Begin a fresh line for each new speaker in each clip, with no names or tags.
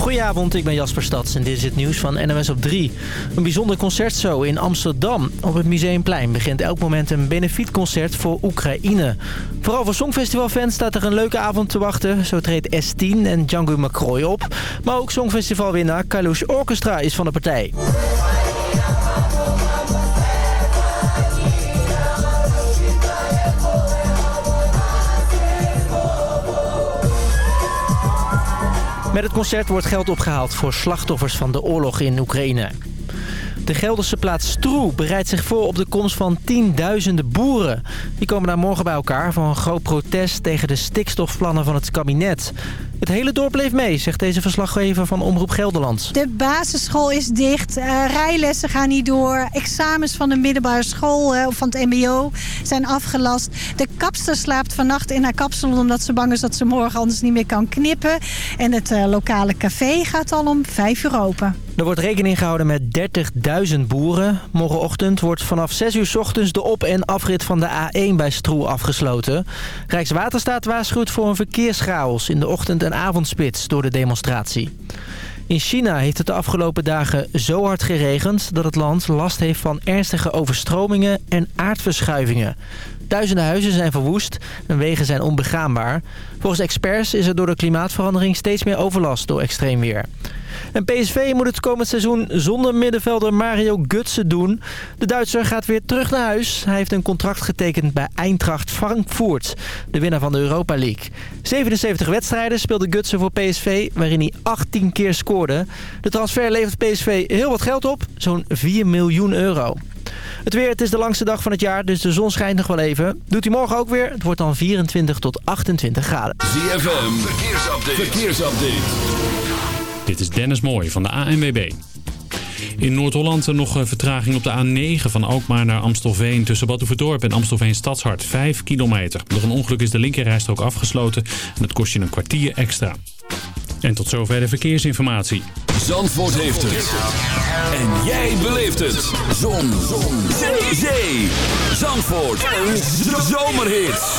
Goedenavond, ik ben Jasper Stads en dit is het nieuws van NMS op 3. Een bijzonder concertshow in Amsterdam. Op het Museumplein begint elk moment een benefietconcert voor Oekraïne. Vooral voor Songfestivalfans staat er een leuke avond te wachten. Zo treedt S10 en Django McCroy op. Maar ook Songfestivalwinnaar Kalush Orchestra is van de partij. Met het concert wordt geld opgehaald voor slachtoffers van de oorlog in Oekraïne. De Gelderse plaats Stroe bereidt zich voor op de komst van tienduizenden boeren. Die komen daar morgen bij elkaar voor een groot protest tegen de stikstofplannen van het kabinet. Het hele dorp bleef mee, zegt deze verslaggever van Omroep Gelderland.
De basisschool is dicht, uh, rijlessen gaan niet door. Examens van de middelbare school uh, of van het mbo zijn afgelast. De kapster slaapt vannacht in haar kapsel omdat ze bang is dat ze morgen anders niet meer kan knippen. En het uh, lokale café gaat al om vijf uur open.
Er wordt rekening gehouden met 30.000 boeren. Morgenochtend wordt vanaf 6 uur s ochtends de op- en afrit van de A1 bij Stroe afgesloten. Rijkswaterstaat waarschuwt voor een verkeerschaos in de ochtend- en avondspits door de demonstratie. In China heeft het de afgelopen dagen zo hard geregend dat het land last heeft van ernstige overstromingen en aardverschuivingen. Duizenden huizen zijn verwoest en wegen zijn onbegaanbaar. Volgens experts is er door de klimaatverandering steeds meer overlast door extreem weer. En PSV moet het komend seizoen zonder middenvelder Mario Gutsen doen. De Duitser gaat weer terug naar huis. Hij heeft een contract getekend bij Eintracht Frankfurt, de winnaar van de Europa League. 77 wedstrijden speelde Gutsen voor PSV, waarin hij 18 keer scoorde. De transfer levert PSV heel wat geld op, zo'n 4 miljoen euro. Het weer, het is de langste dag van het jaar, dus de zon schijnt nog wel even. Doet hij morgen ook weer. Het wordt dan 24 tot 28 graden.
ZFM, verkeersupdate. verkeersupdate.
Dit is Dennis Mooij van de ANWB. In Noord-Holland nog vertraging op de A9 van Alkmaar naar Amstelveen... tussen Batuverdorp en Amstelveen Stadshart. 5 kilometer. Door een ongeluk is de linkerrijstrook afgesloten... en dat kost je een kwartier extra. En tot zover de verkeersinformatie.
Zandvoort heeft het. En jij beleeft het. Zon. Zon. Zee. Zandvoort. Een zomerhit.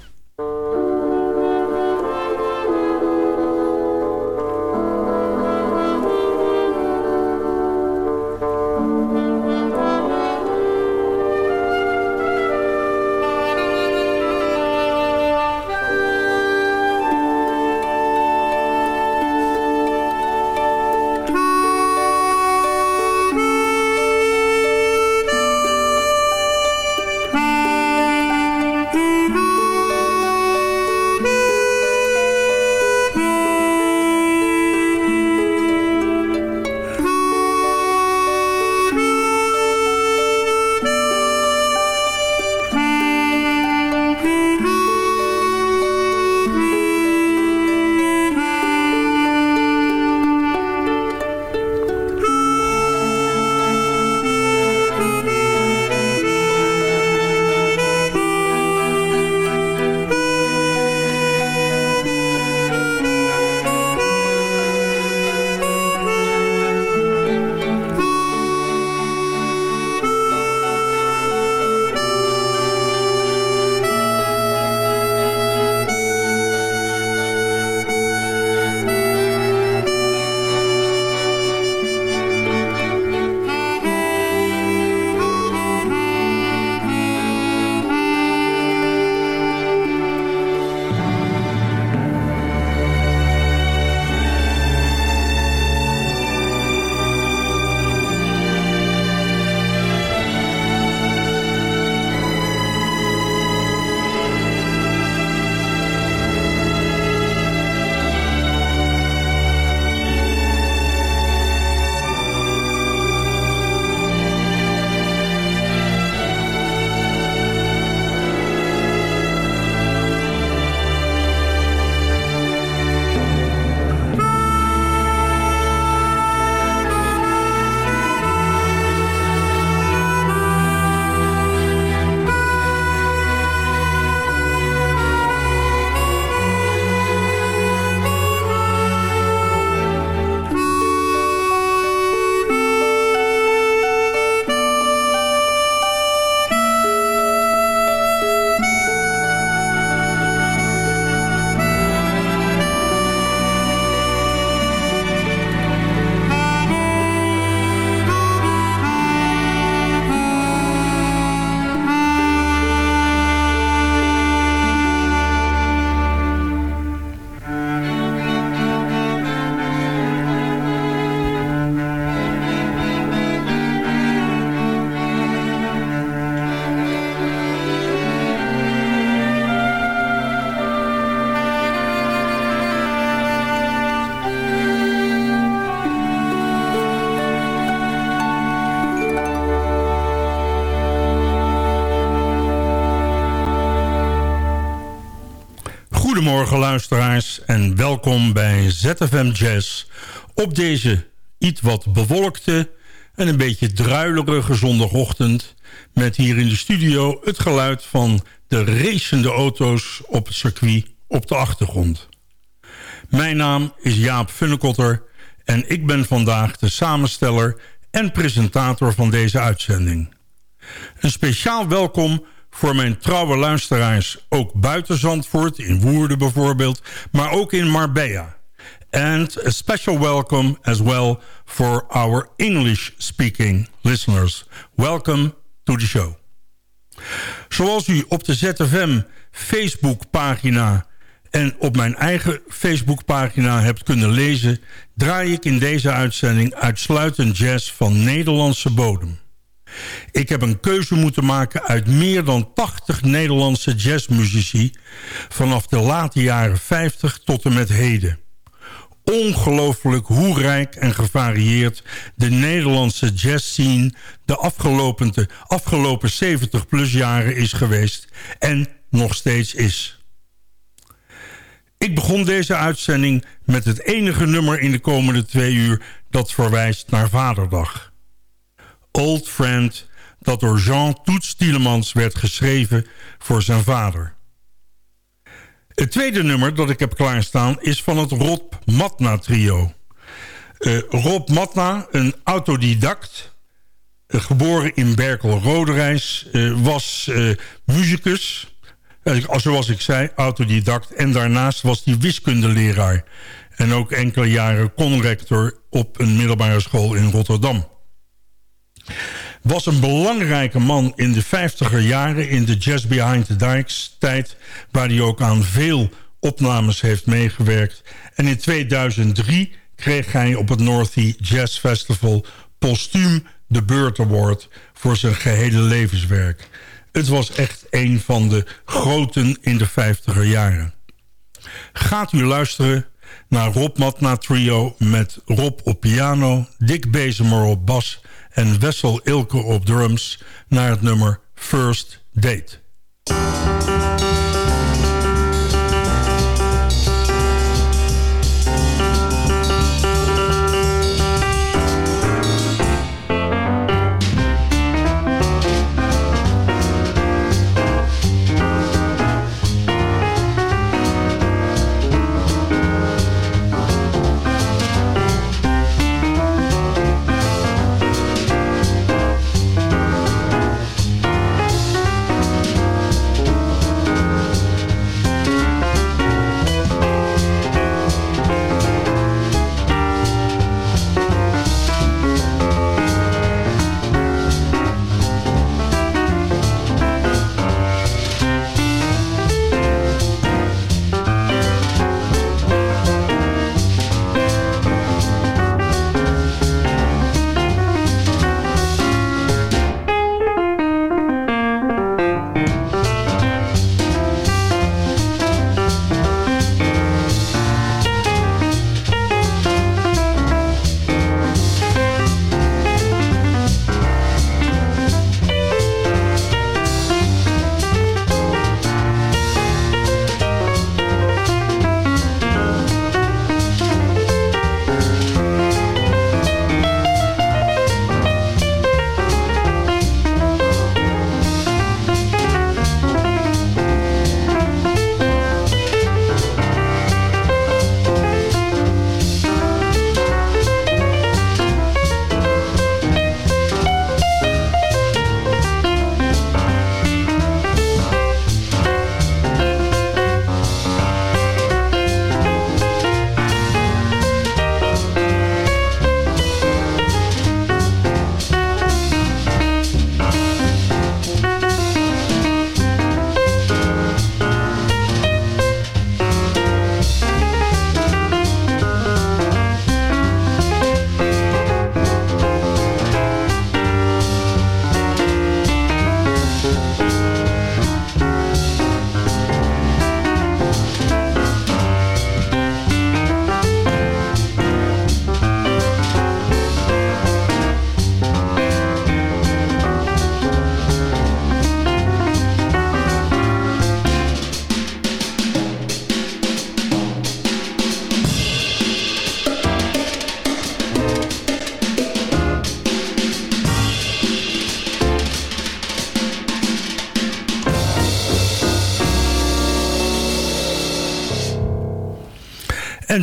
Goedemorgen luisteraars en welkom bij ZFM Jazz op deze iets wat bewolkte en een beetje druilerige zondagochtend met hier in de studio het geluid van de racende auto's op het circuit op de achtergrond. Mijn naam is Jaap Funnekotter en ik ben vandaag de samensteller en presentator van deze uitzending. Een speciaal welkom voor mijn trouwe luisteraars... ook buiten Zandvoort, in Woerden bijvoorbeeld... maar ook in Marbella. And a special welcome as well for our English-speaking listeners. Welcome to the show. Zoals u op de ZFM Facebook-pagina en op mijn eigen Facebookpagina hebt kunnen lezen... draai ik in deze uitzending uitsluitend jazz van Nederlandse bodem. Ik heb een keuze moeten maken uit meer dan 80 Nederlandse jazzmuzici... vanaf de late jaren 50 tot en met heden. Ongelooflijk hoe rijk en gevarieerd de Nederlandse jazzscene... de afgelopen, de afgelopen 70 plus jaren is geweest en nog steeds is. Ik begon deze uitzending met het enige nummer in de komende twee uur... dat verwijst naar Vaderdag. Old Friend... dat door Jean Toets Tielemans werd geschreven voor zijn vader. Het tweede nummer dat ik heb klaarstaan is van het Rob Matna trio. Uh, Rob Matna, een autodidact... Uh, geboren in Berkel-Roderijs, uh, was muzikus... Zoals ik zei, autodidact. En daarnaast was hij wiskundeleraar. En ook enkele jaren conrector op een middelbare school in Rotterdam. Was een belangrijke man in de 50er jaren in de Jazz Behind the Dikes tijd... waar hij ook aan veel opnames heeft meegewerkt. En in 2003 kreeg hij op het North Sea Jazz Festival... postuum de Beurt Award voor zijn gehele levenswerk. Het was echt een van de groten in de 50er jaren. Gaat u luisteren naar Rob Matna Trio met Rob op piano... Dick Bezemer op bas en Wessel Ilke op drums... naar het nummer First Date.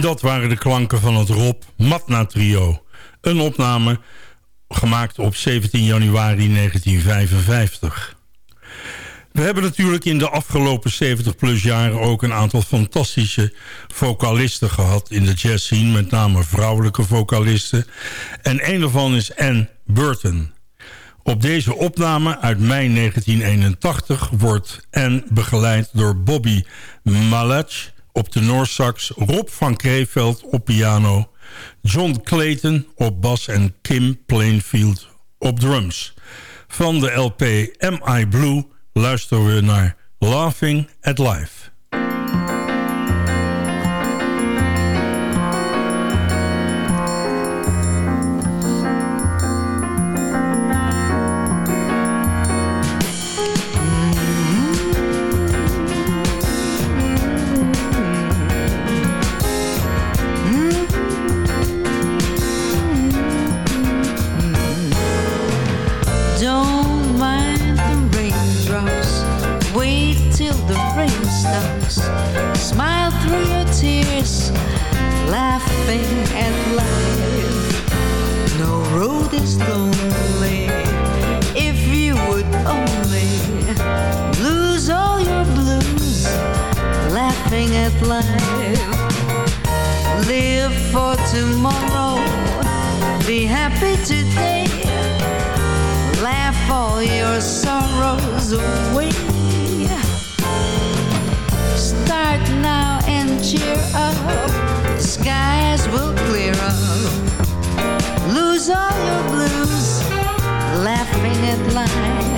Dat waren de klanken van het Rob Matna Trio. Een opname gemaakt op 17 januari 1955. We hebben natuurlijk in de afgelopen 70 plus jaren ook een aantal fantastische vocalisten gehad in de jazz scene. Met name vrouwelijke vocalisten. En een daarvan is Anne Burton. Op deze opname uit mei 1981 wordt Anne begeleid door Bobby Malach op de Noorsax, Rob van Kreeveld op piano, John Clayton op bas en Kim Plainfield op drums. Van de LP Am I Blue luisteren we naar Laughing at Life.
most. If you would only lose all your blues, laughing at life. Live for tomorrow,
be happy today. Laugh all your sorrows away. Start now and cheer up, skies will clear up lose all your blues laughing at life.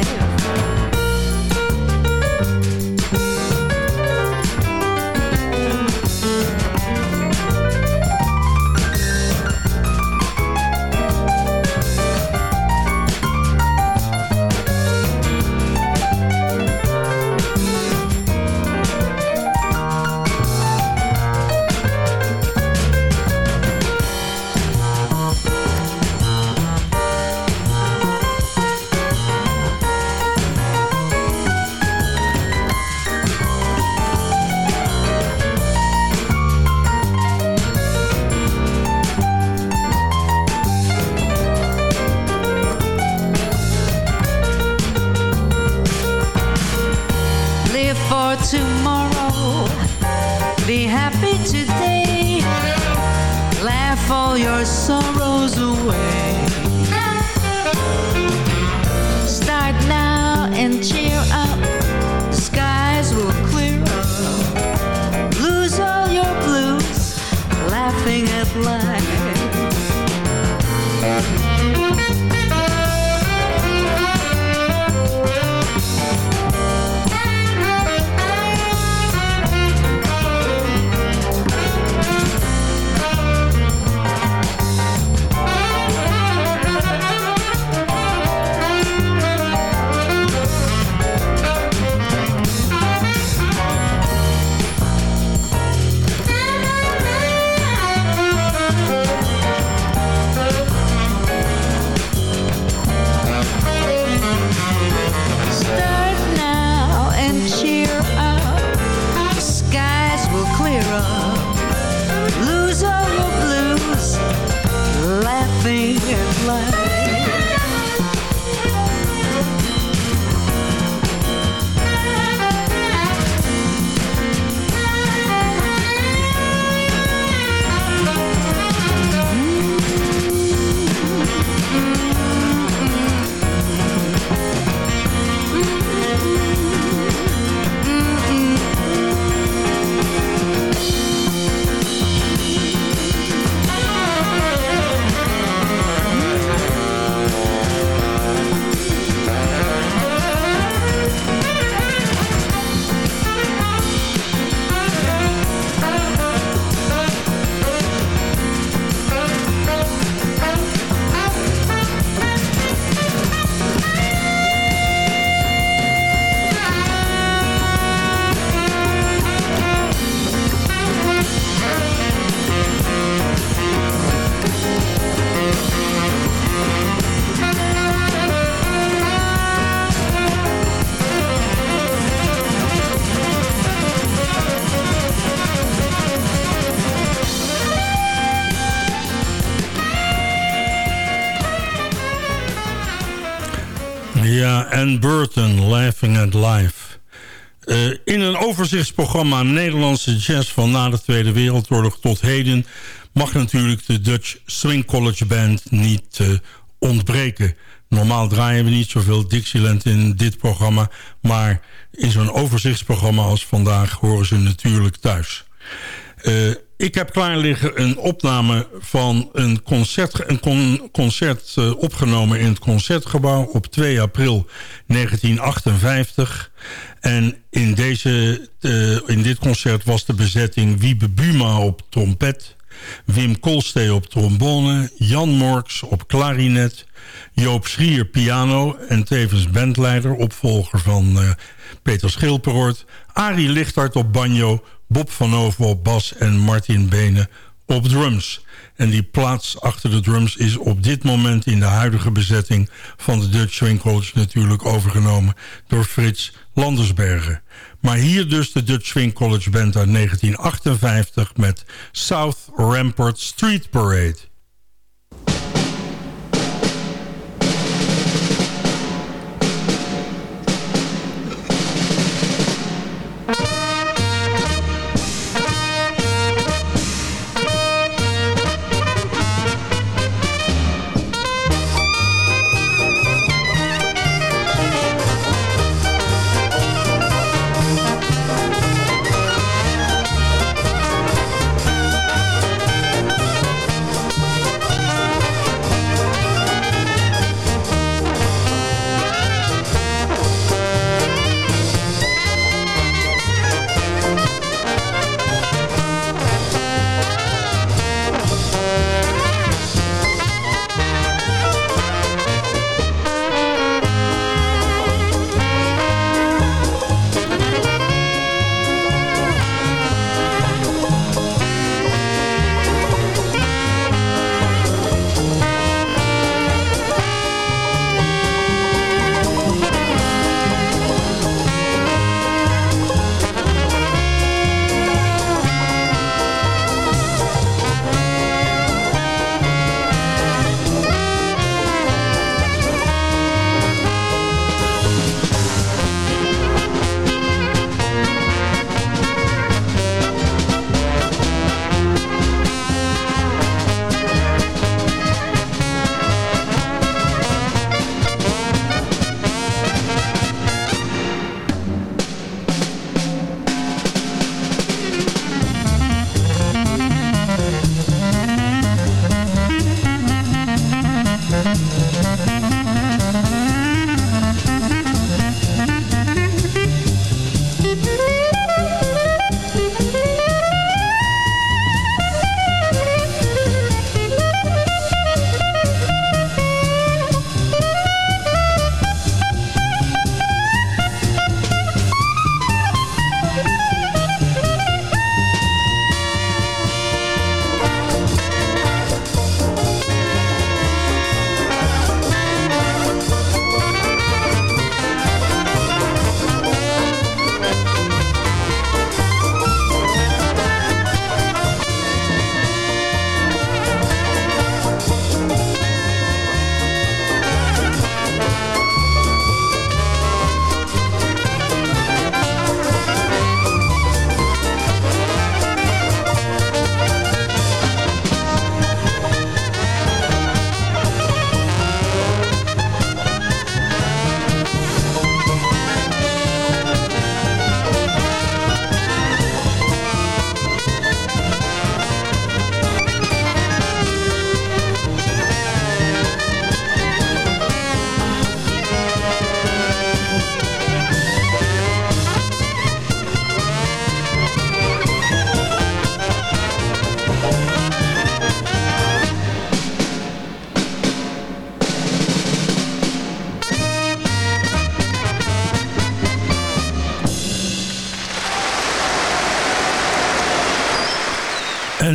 Overzichtsprogramma Nederlandse jazz van na de Tweede Wereldoorlog tot heden... mag natuurlijk de Dutch Swing College Band niet uh, ontbreken. Normaal draaien we niet zoveel Dixieland in dit programma... maar in zo'n overzichtsprogramma als vandaag horen ze natuurlijk thuis. Uh, ik heb klaar liggen een opname van een concert, een con, concert uh, opgenomen in het Concertgebouw op 2 april 1958. En in, deze, uh, in dit concert was de bezetting Wiebe Buma op trompet... Wim Kolstee op trombone, Jan Morks op klarinet... Joop Schrier piano en tevens bandleider, opvolger van uh, Peter Schilperoort... Arie Lichtart op banjo, Bob van Over op bas en Martin Benen op drums. En die plaats achter de drums is op dit moment in de huidige bezetting van de Dutch Swing College natuurlijk overgenomen door Frits Landersbergen. Maar hier dus de Dutch Swing College Band uit 1958 met South Rampart Street Parade.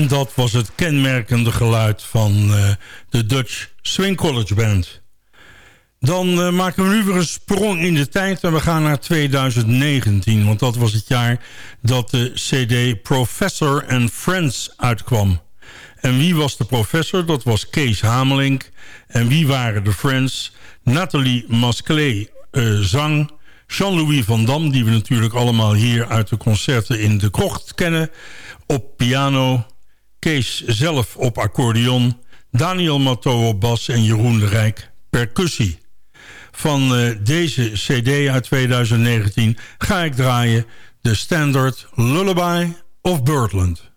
En dat was het kenmerkende geluid van uh, de Dutch Swing College Band. Dan uh, maken we nu weer een sprong in de tijd en we gaan naar 2019. Want dat was het jaar dat de cd Professor and Friends uitkwam. En wie was de professor? Dat was Kees Hamelink. En wie waren de friends? Nathalie Masclay
uh, zang. Jean-Louis van Dam, die we natuurlijk allemaal hier uit de concerten in de krocht kennen. Op piano. Kees zelf op accordeon. Daniel Matteau op bas en Jeroen de Rijk percussie. Van uh, deze cd uit 2019 ga ik draaien de standard Lullaby of Birdland.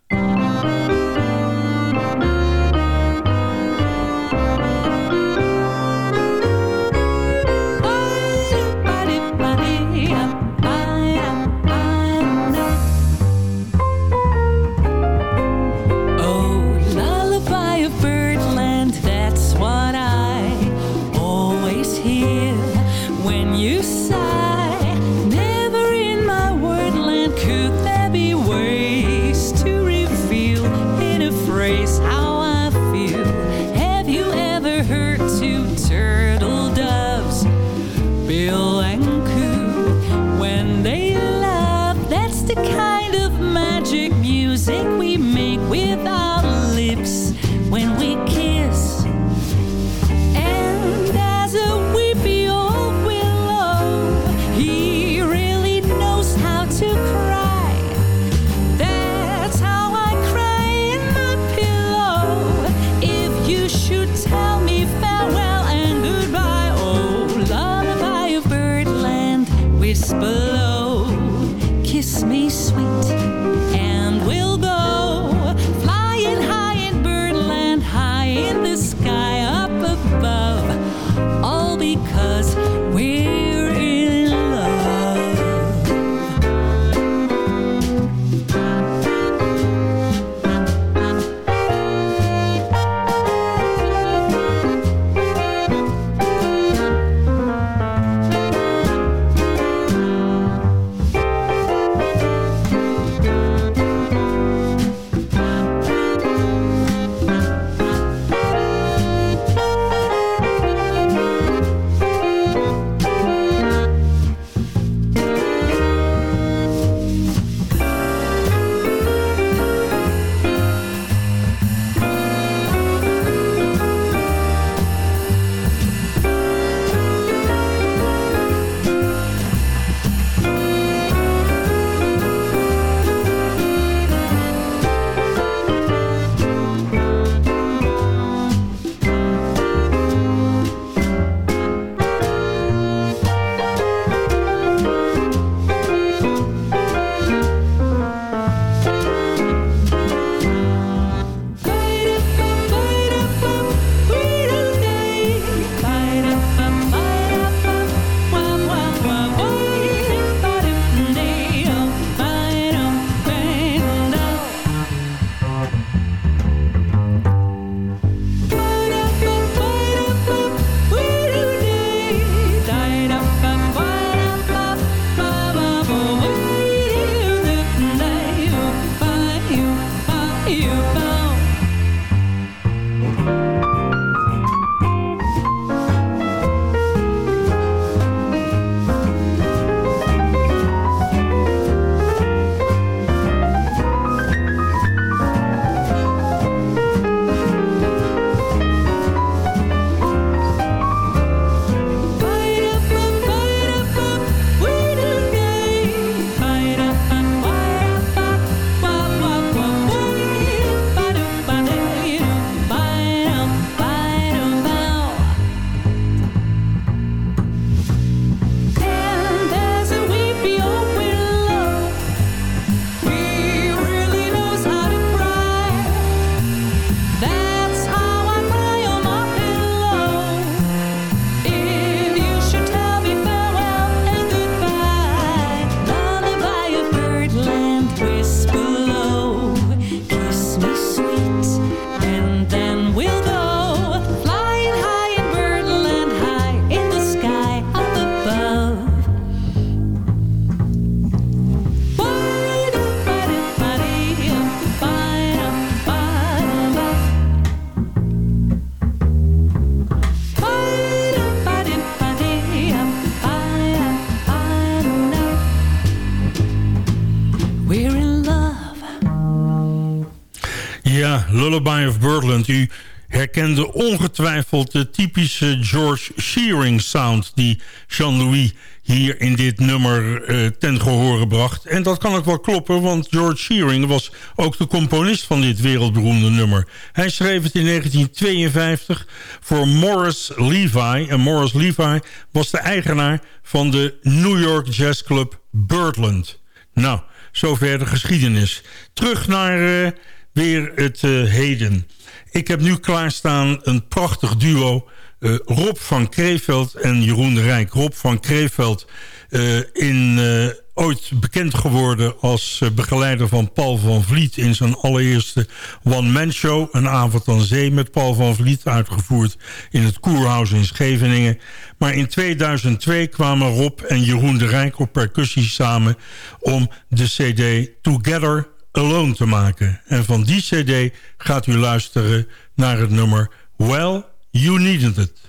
Herkende ongetwijfeld de typische George Shearing sound... die Jean-Louis hier in dit nummer uh, ten gehore bracht. En dat kan ook wel kloppen, want George Shearing was ook de componist van dit wereldberoemde nummer. Hij schreef het in 1952 voor Morris Levi. En Morris Levi was de eigenaar van de New York Jazz Club Birdland. Nou, zover de geschiedenis. Terug naar uh, weer het uh, heden. Ik heb nu klaarstaan een prachtig duo... Uh, Rob van Kreeveld en Jeroen de Rijk. Rob van Kreeveld uh, in, uh, ooit bekend geworden als begeleider van Paul van Vliet... in zijn allereerste one-man show. Een avond aan zee met Paul van Vliet, uitgevoerd in het Koerhuis in Scheveningen. Maar in 2002 kwamen Rob en Jeroen de Rijk op percussie samen... om de cd Together Alone te maken. En van die cd gaat u luisteren naar het nummer Well... You needed it.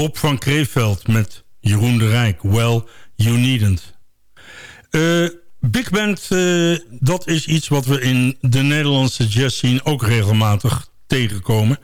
Rob van Kreeveld met Jeroen de Rijk. Well, you needn't. Uh, big band, uh, dat is iets wat we in de Nederlandse jazz scene ook regelmatig tegenkomen.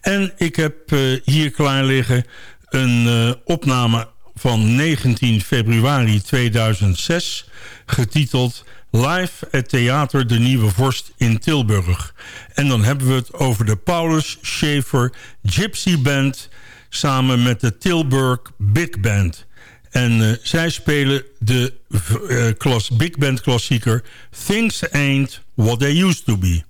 En ik heb uh, hier klaar liggen een opname van 19 februari 2006... getiteld live het Theater De Nieuwe Vorst in Tilburg. En dan hebben we het over de Paulus Schaefer Gypsy Band... samen met de Tilburg Big Band. En uh, zij spelen de uh, Big Band klassieker... Things Ain't What They Used To Be.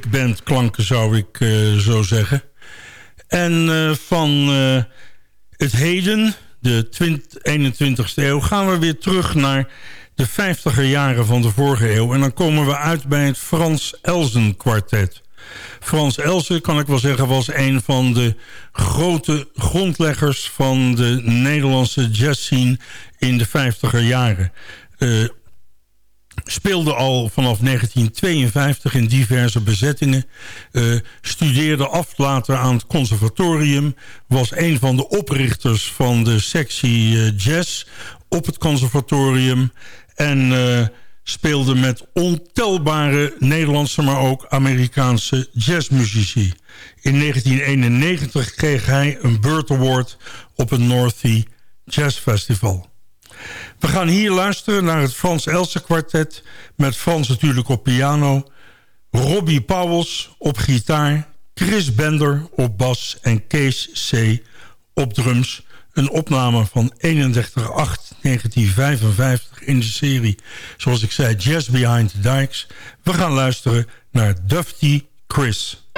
Big klanken, zou ik uh, zo zeggen. En uh, van uh, het heden, de 21ste eeuw... gaan we weer terug naar de 50er jaren van de vorige eeuw. En dan komen we uit bij het Frans Elzen kwartet. Frans Elsen, kan ik wel zeggen, was een van de grote grondleggers van de Nederlandse jazzscene in de 50er jaren. Uh, speelde al vanaf 1952 in diverse bezettingen. Uh, studeerde af later aan het conservatorium. Was een van de oprichters van de sectie uh, jazz op het conservatorium. En uh, speelde met ontelbare Nederlandse, maar ook Amerikaanse jazzmuzici. In 1991 kreeg hij een Bird Award op het North Sea Jazz Festival. We gaan hier luisteren naar het Frans Else kwartet... met Frans natuurlijk op piano... Robbie Pauwels op gitaar... Chris Bender op bas en Kees C. op drums... Een opname van 31-8-1955 in de serie, zoals ik zei, Jazz Behind the Dikes. We gaan luisteren naar Dufty Chris.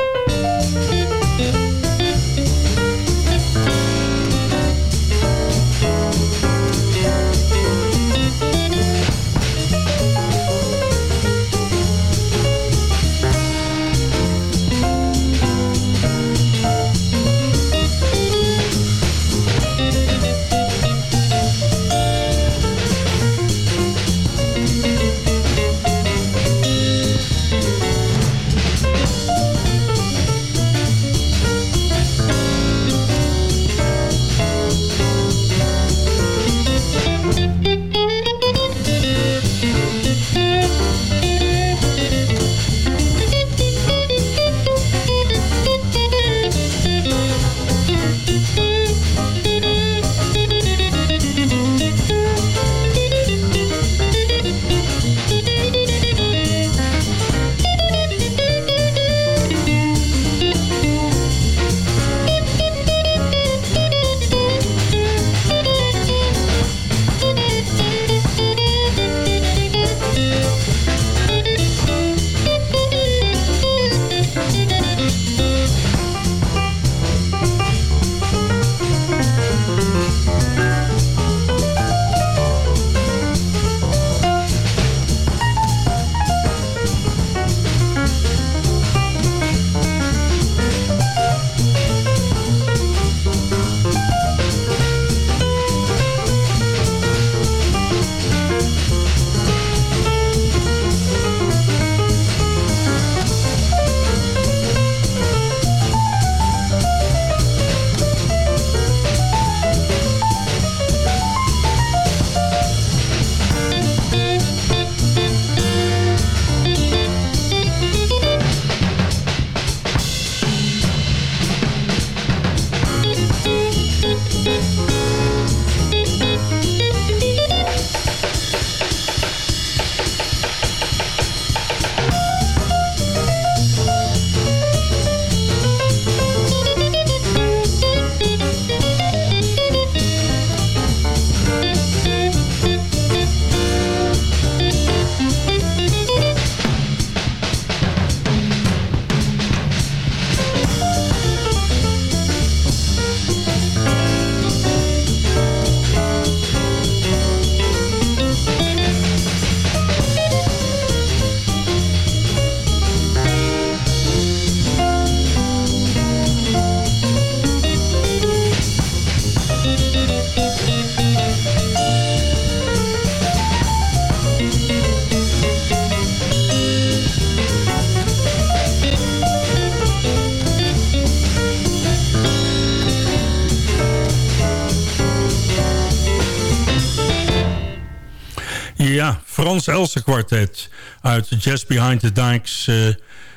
Frans Else kwartet uit Jazz Behind the Dikes. Uh,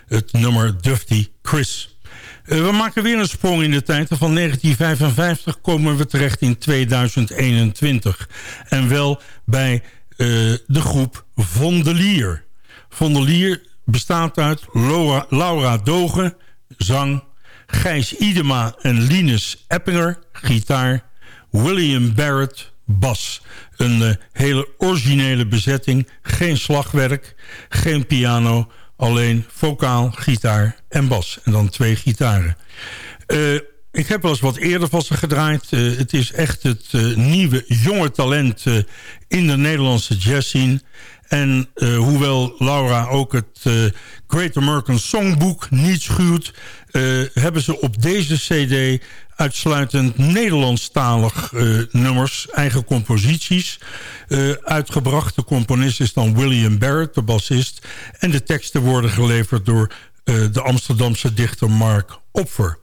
het nummer Dufty Chris. Uh, we maken weer een sprong in de tijd. Van 1955 komen we terecht in 2021. En wel bij uh, de groep Vondelier. Vondelier bestaat uit Laura, Laura Dogen, zang... Gijs Idema en Linus Eppinger, gitaar... William Barrett, bas. Een uh, hele originele bezetting. Geen slagwerk, geen piano. alleen vocaal, gitaar en bas. En dan twee gitaren. Uh, ik heb wel eens wat eerder van ze gedraaid. Uh, het is echt het nieuwe jonge talent in de Nederlandse jazzscene. En hoewel Laura ook het Great American Songbook niet schuwt... hebben ze op deze cd uitsluitend Nederlandstalig uh, nummers, eigen composities uh, uitgebracht. De componist is dan William Barrett, de bassist. En de teksten worden geleverd door uh, de Amsterdamse dichter Mark Opfer.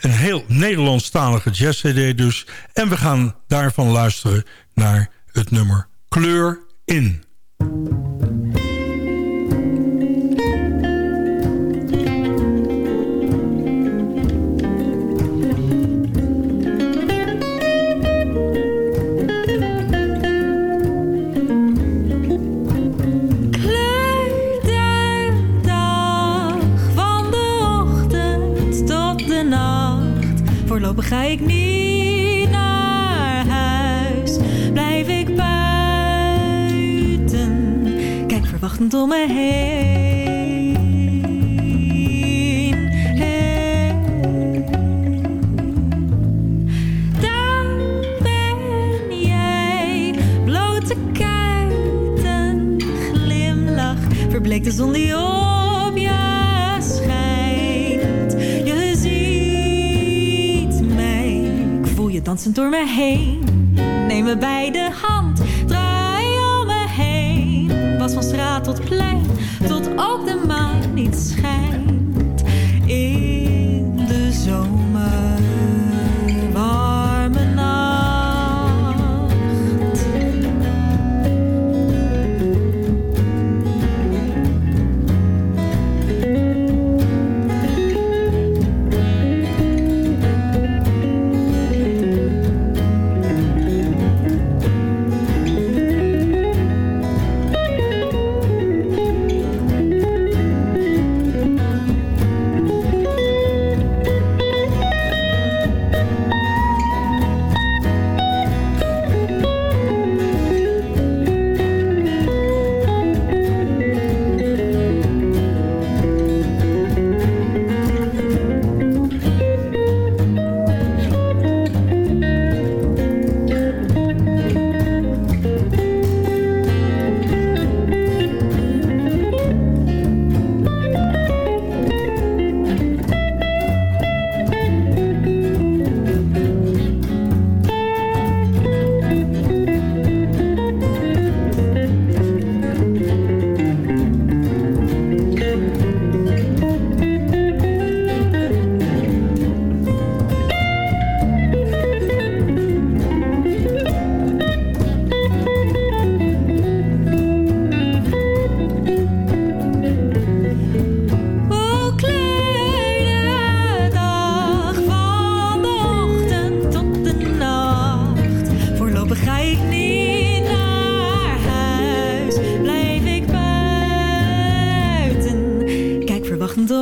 Een heel Nederlandstalige jazz-cd dus. En we gaan daarvan luisteren naar het nummer Kleur in.
Ga ik niet naar huis. Blijf ik buiten, kijk verwachtend om me heen. Daar ben jij, blote kuiten, glimlach, verbleekt de zon die op jou. Dansend door me heen. Neem me bij de hand, draai om me heen. Was van straat tot plein, tot ook de maan niet schijnt.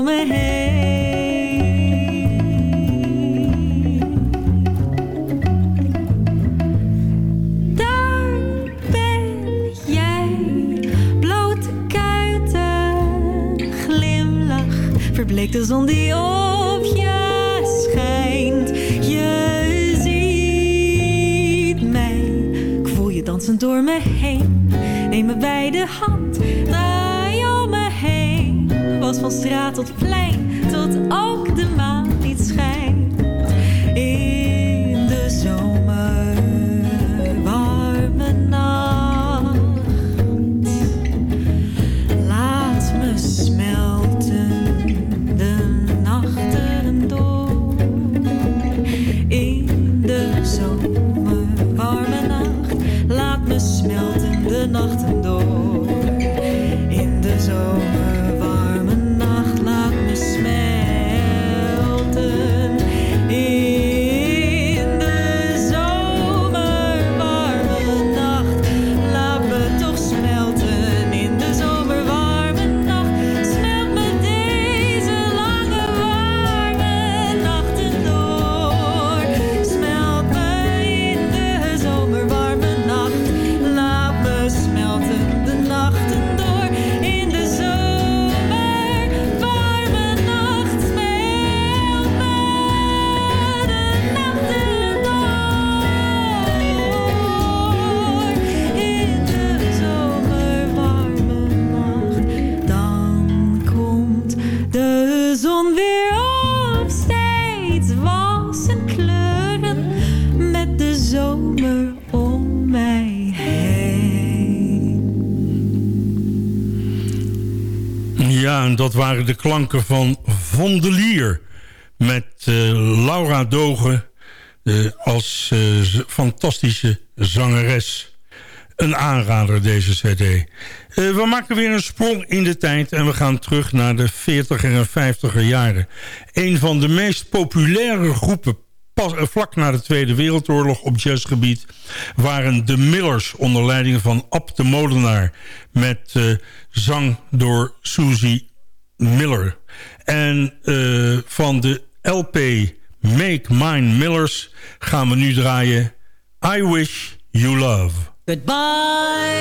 में है onweer op steeds wassen kleuren met de zomer
om mij heen.
Ja, en dat waren de klanken van Vondelier met uh, Laura Dogen uh, eh, als uh, fantastische zangeres. Een aanrader deze cd. we maken weer een sprong in de tijd... en we gaan terug naar de 40er en 50er jaren. Een van de meest populaire groepen pas, vlak na de Tweede Wereldoorlog op jazzgebied... waren de Millers onder leiding van Ab de Molenaar... met uh, zang door Susie Miller. En van de LP Make Mine Millers gaan we nu draaien... I Wish You Love.
Goodbye,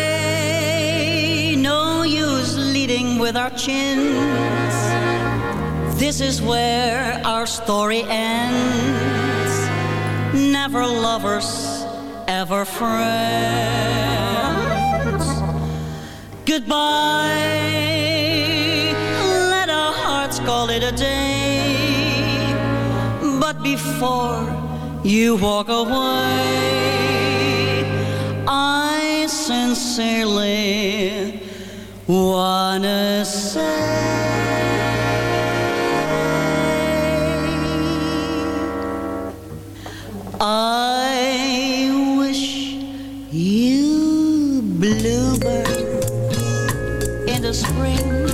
no use leading with our chins. This is where our story ends. never lovers, ever friends. Goodbye, let our hearts call it a day. But before you walk away, sincerely wanna say. I wish you bluebird in the spring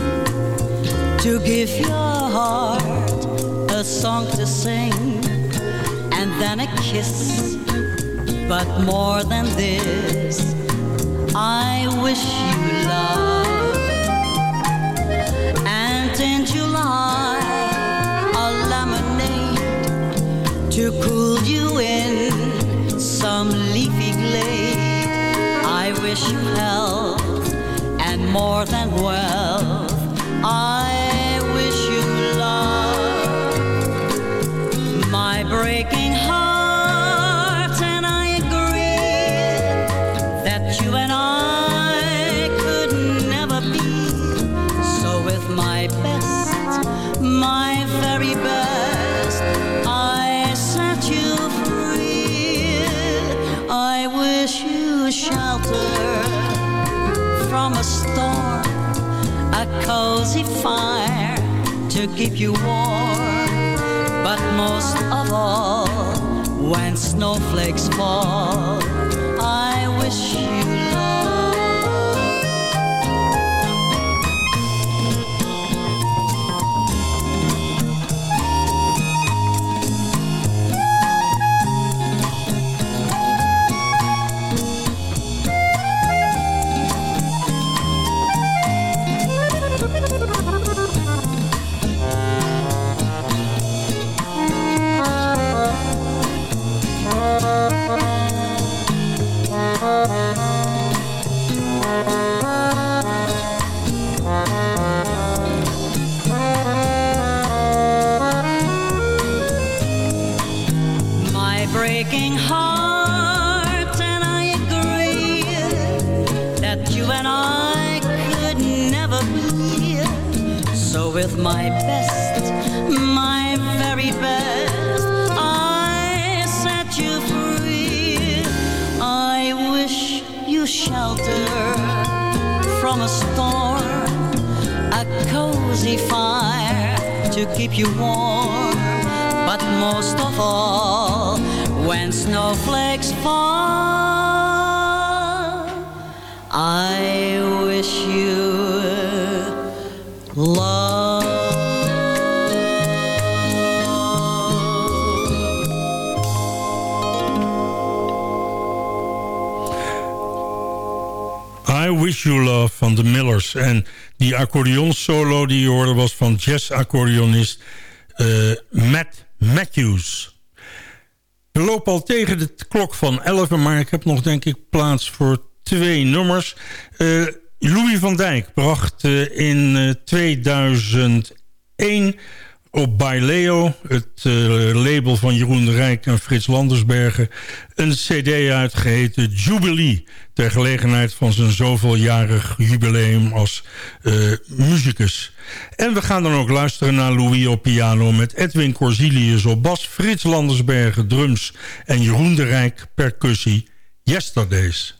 to give your heart a song to sing and then a kiss. But more than this, I wish you love. And in July, a lemonade to cool you in some leafy glade. I wish you health and more than wealth. Fire to keep you warm. But most of all, when snowflakes fall, So, with my best, my very best, I set you free. I wish you shelter from a storm, a cozy fire to keep you warm. But most of all, when snowflakes fall, I wish you
Wish You Love van de Millers. En die accordeonsolo die je hoorde was van jazz-accordeonist eh, Matt Matthews. We lopen al tegen de klok van 11, maar ik heb nog denk ik plaats voor twee nummers. Eh, Louis van Dijk bracht eh, in eh, 2001 op Baileo, het eh, label van Jeroen de Rijk en Frits Landersbergen... een cd uitgeheten Jubilee... ter gelegenheid van zijn zoveeljarig jubileum als eh, muzikus. En we gaan dan ook luisteren naar Louis op piano... met Edwin Corsilius op bas, Frits Landersbergen drums... en Jeroen de Rijk percussie Yesterdays.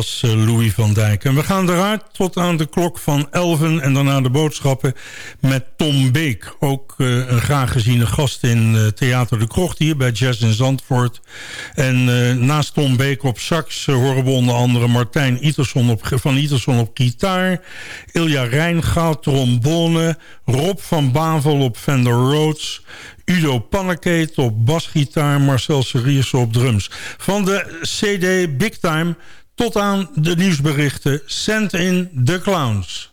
Was eh, Louis van Dijk. En we gaan eruit tot aan de klok van 11 en daarna de boodschappen met Tom Beek. Ook uh, een graag geziene gast in uh, Theater de Krocht hier bij Jazz in Zandvoort. En naast Tom Beek op sax horen we onder andere Martijn Iterson op, van Iterson op gitaar. Ilja Rijngaard, trombone. Rob van Bavel op Fender Rhodes. Udo Pannekeet op basgitaar, Marcel Seriers op drums. Van de CD Big Time tot aan de nieuwsberichten Send in the Clowns.